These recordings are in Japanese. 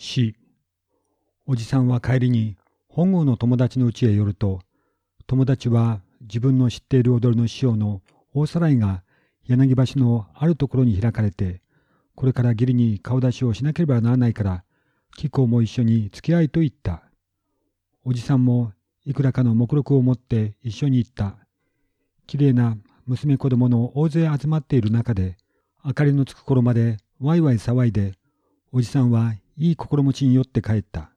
死。おじさんは帰りに本郷の友達の家へ寄ると、友達は自分の知っている踊りの師匠の大さらいが柳橋のあるところに開かれて、これから義理に顔出しをしなければならないから、貴公も一緒に付き合いと言った。おじさんもいくらかの目録を持って一緒に行った。きれいな娘子供の大勢集まっている中で、明かりのつく頃までワイワイ騒いで、おじさんはいい心持ちに酔って帰った。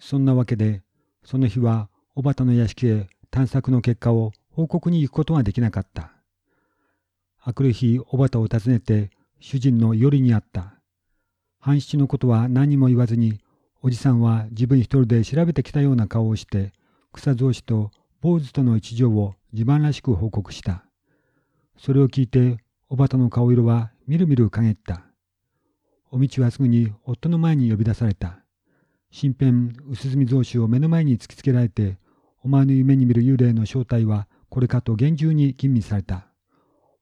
そんなわけで、その日は小畑の屋敷へ探索の結果を報告に行くことができなかった。あくる日、小畑を訪ねて主人の夜に会った。半七のことは何も言わずに、おじさんは自分一人で調べてきたような顔をして、草草子と坊主との一条を自慢らしく報告した。それを聞いて、小畑の顔色はみるみる陰った。お道はすぐに夫の前に呼び出された。身辺薄墨増子を目の前に突きつけられて、お前の夢に見る幽霊の正体はこれかと厳重に吟味された。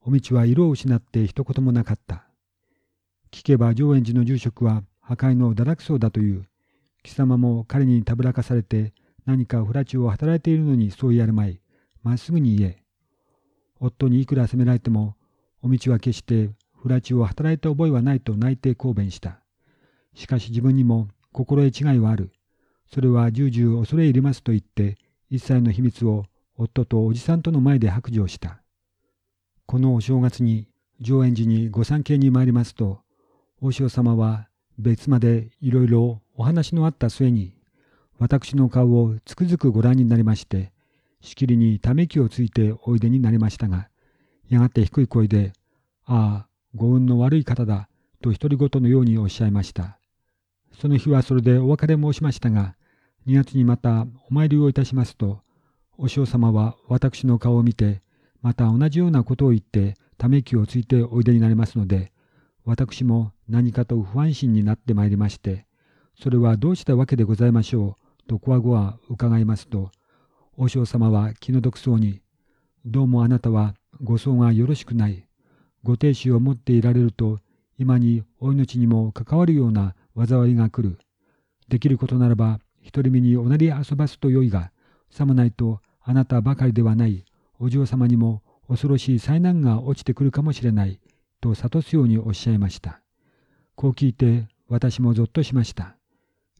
お道は色を失って一言もなかった。聞けば上円寺の住職は破壊の堕落僧だという。貴様も彼にたぶらかされて何か不埒地を働いているのにそう言われまい。まっすぐに言え。夫にいくら責められても、お道は決して不埒を働いた覚えはないと内定抗弁した。しかし自分にも心得違いはある。それは重々恐れ入りますと言って、一切の秘密を夫とおじさんとの前で白状した。このお正月に上演寺にご参詣に参りますと、大塩様は別までいろいろお話のあった末に、私の顔をつくづくご覧になりまして、しきりにため息をついておいでになりましたが、やがて低い声で、ああ、ご運の悪い方だ、と独り言のようにおっしゃいました。その日はそれでお別れ申しましたが、2月にまたお参りをいたしますと、お嬢様は私の顔を見て、また同じようなことを言って、ため息をついておいでになりますので、私も何かと不安心になってまいりまして、それはどうしたわけでございましょう、とこわごわ伺いますと、和尚様は気の毒そうに、どうもあなたはご想がよろしくない。ご亭主を持っていられると、今にお命にも関わるような災いが来る。できることならば、独り身におなり遊ばすとよいが、さもないとあなたばかりではない、お嬢様にも恐ろしい災難が落ちてくるかもしれない、と諭すようにおっしゃいました。こう聞いて私もぞっとしました。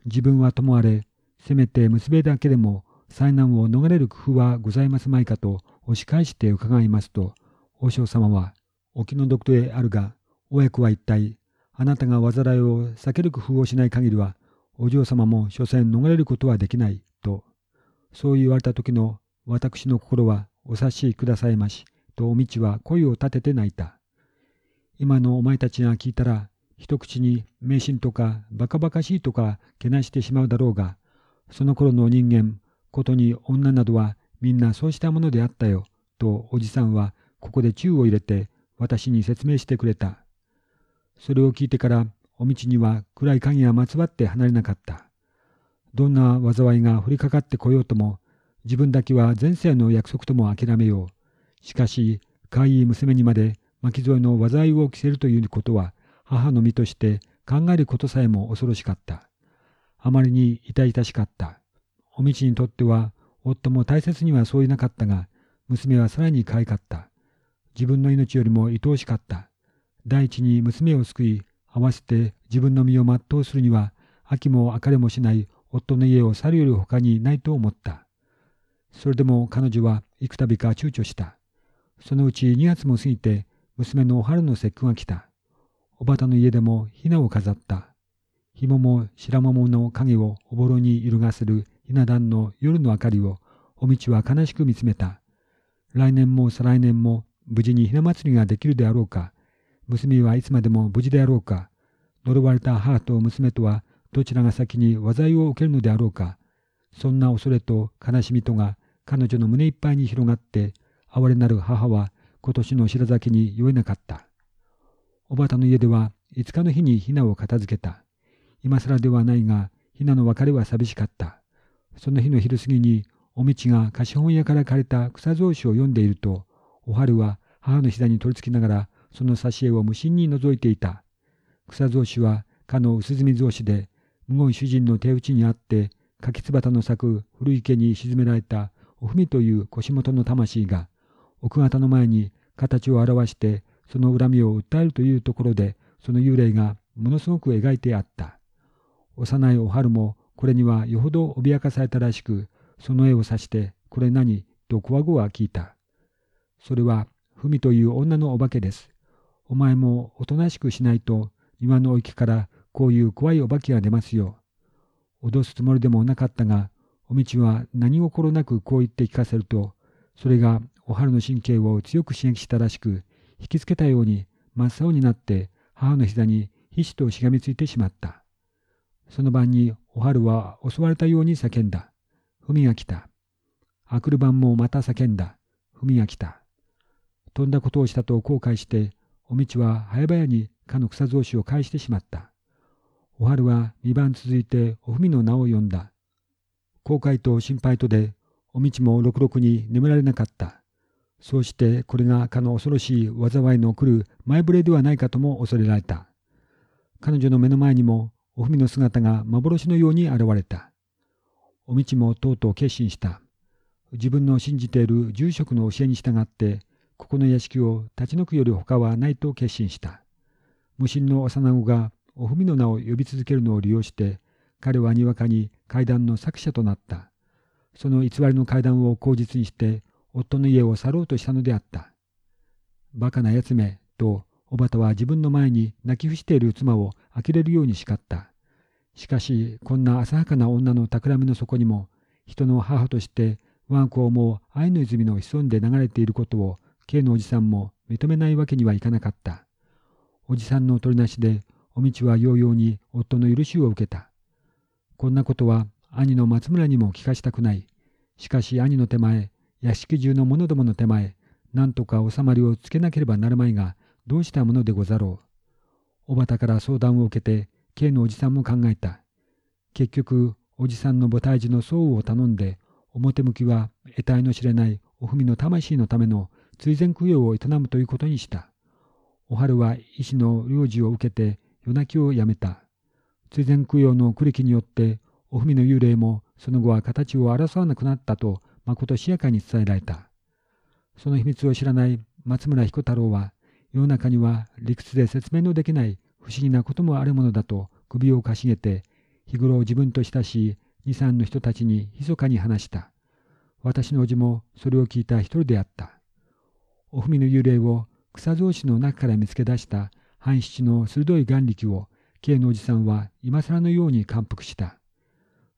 自分はともあれ、せめて娘だけでも災難を逃れる工夫はございますまいかと押し返して伺いますと、和尚様は、お気の毒であるが、親子は一体、あなたが災いを避ける工夫をしない限りは、お嬢様も所詮逃れることはできない、と、そう言われた時の私の心はお察しくださいまし、とお道は声を立てて泣いた。今のお前たちが聞いたら、一口に迷信とかバカバカしいとかけなしてしまうだろうが、その頃の人間、ことに女などはみんなそうしたものであったよ、とおじさんはここで宙を入れて私に説明してくれた。それを聞いてからお道には暗い影がまつわって離れなかった。どんな災いが降りかかってこようとも、自分だけは前世の約束とも諦めよう。しかし、可愛い娘にまで巻き添えの災いを着せるということは、母の身として考えることさえも恐ろしかった。あまりに痛々しかった。お道にとっては、夫も大切にはそういなかったが、娘はさらに可愛かった。自分の命よりも愛おしかった。第一に娘を救い、合わせて自分の身を全うするには、秋も明かれもしない夫の家を去るより他にないと思った。それでも彼女は幾度か躊躇した。そのうち2月も過ぎて、娘の春の節句が来た。おばたの家でも雛を飾った。紐も白桃の影をおぼろに揺るがせるひな壇の夜の明かりを、お道は悲しく見つめた。来年も再来年も無事にひな祭りができるであろうか。娘はいつまでも無事であろうか。呪われた母と娘とはどちらが先に災いを受けるのであろうか。そんな恐れと悲しみとが彼女の胸いっぱいに広がって、哀れなる母は今年の白酒に酔えなかった。おばたの家では5日の日にひなを片付けた。今更ではないが、ひなの別れは寂しかった。その日の昼過ぎに、お道が貸本屋から借りた草草子を読んでいると、お春は母の膝に取り付きながら、その挿絵を無心に覗いていた。草草子は、かの薄墨草子で、無言主人の手打ちにあって、柿つばたの咲く古池に沈められたおふみという腰元の魂が、奥方の前に形を表してその恨みを訴えるというところで、その幽霊がものすごく描いてあった。幼いお春もこれにはよほど脅かされたらしく、その絵を指して、これ何？とこわごわ聞いた。それは、ふみという女のお化けです。お前もおとなしくしないと、庭の池からこういう怖いお化けが出ますよ。脅すつもりでもなかったが、おみちは何心なくこう言って聞かせると、それがお春の神経を強く刺激したらしく、引きつけたように真っ青になって母の膝にひしとしがみついてしまった。その晩にお春は襲われたように叫んだ。文が来た。あくる晩もまた叫んだ。文が来た。飛んだことをしたと後悔して、おみちは早々にかの草草子を返してしまった。お春は二番続いておふみの名を呼んだ。後悔と心配とで、おみちもろくろくに眠られなかった。そうしてこれがかの恐ろしい災いの来る前触れではないかとも恐れられた。彼女の目の前にもおふみの姿が幻のように現れた。おみちもとうとう決心した。自分の信じている住職の教えに従って、ここの屋敷を立ち退くより他はないと決心した。無心の幼子がおふみの名を呼び続けるのを利用して、彼はにわかに階段の作者となった。その偽りの階段を口実にして、夫の家を去ろうとしたのであった。バカなやつめ、と、おばたは自分の前に泣き伏している妻を呆れるように叱った。しかし、こんな浅はかな女の企みの底にも、人の母として我が子をもう愛の泉の潜んで流れていることを、K のおじさんも認めないわけにはいかなかった。おじさんの取りなしで、おみちはようように夫の許しを受けた。こんなことは兄の松村にも聞かしたくない。しかし兄の手前、屋敷中の者どもの手前、なんとか収まりをつけなければなるまいが、どうしたものでござろう。おばたから相談を受けて、K のおじさんも考えた。結局、おじさんの母体児の相を頼んで、表向きは得体の知れないおふみの魂のための追善供養を営むということにした。お春は医師の領事を受けて夜泣きをやめた。追善供養の苦力によって、おふみの幽霊もその後は形を争わなくなったとまことしやかに伝えられた。その秘密を知らない松村彦太郎は、世の中には理屈で説明のできない不思議なこともあるものだと首をかしげて、日頃自分と親しい二三の人たちに密かに話した。私の叔父もそれを聞いた一人であった。おふみの幽霊を草草子の中から見つけ出した半七の鋭い眼力を、K のおじさんは今更のように感服した。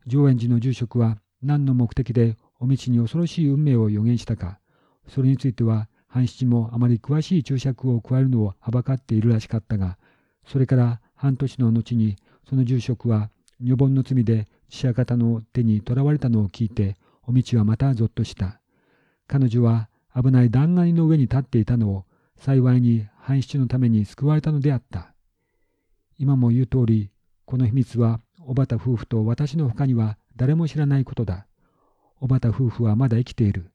上円寺の住職は何の目的でお道に恐ろしい運命を予言したか、それについては半七もあまり詳しい注釈を加えるのをはばかっているらしかったが、それから半年の後にその住職は女盆の罪で父親方の手に囚われたのを聞いて、お道はまたぞっとした。彼女は危ない断崖の上に立っていたのを幸いに半七のために救われたのであった。今も言う通り、この秘密は小畑夫婦と私の他には誰も知らないことだ。小畑夫婦はまだ生きている。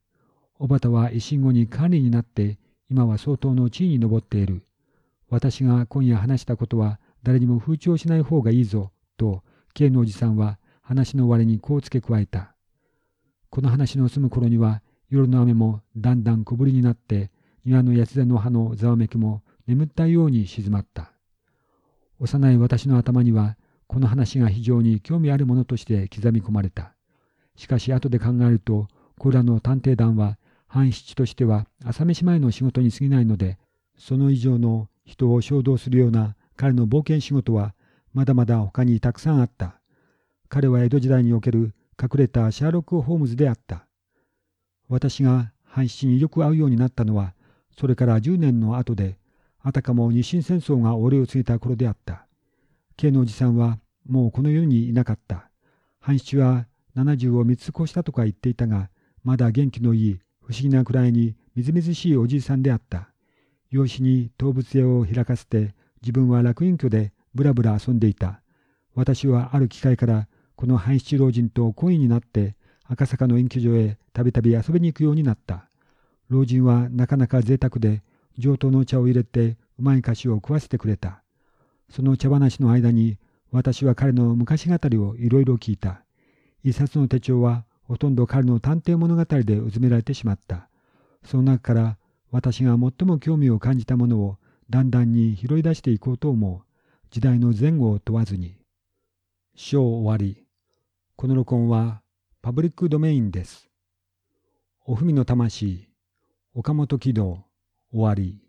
小畑は維新後に管理になって、今は相当の地位に上っている。私が今夜話したことは誰にも風潮しない方がいいぞ、と、K のおじさんは話の終わりにこう付け加えた。この話の済む頃には、夜の雨もだんだん小降りになって、庭の八つ手の葉のざわめきも眠ったように静まった。幼い私の頭には、この話が非常に興味あるものとして刻み込まれた。しかし後で考えると、これらの探偵団は、半七としては朝飯前の仕事に過ぎないので、その以上の人を衝動するような彼の冒険仕事は、まだまだ他にたくさんあった。彼は江戸時代における隠れたシャーロック・ホームズであった。私が半七によく会うようになったのは、それから10年の後で、あたかも日清戦争が終わりを告げた頃であった。K のおじさんはもうこの世にいなかった。半七は70を三つ越したとか言っていたが、まだ元気のいい、不思議なくらいにみずみずしいおじいさんであった。養子に動物屋を開かせて、自分は楽隠居でぶらぶら遊んでいた。私はある機会から、この半七老人と恋になって、赤坂の隠居所へたびたび遊びに行くようになった。老人はなかなか贅沢で、上等のお茶を入れてうまい菓子を食わせてくれた。その茶話の間に、私は彼の昔語りをいろいろ聞いた。一冊の手帳はほとんど彼の探偵物語でうずめられてしまった。その中から私が最も興味を感じたものをだんだんに拾い出していこうと思う。時代の前後を問わずに。章終わり。この録音はパブリックドメインです。おふみの魂、岡本喜道、終わり。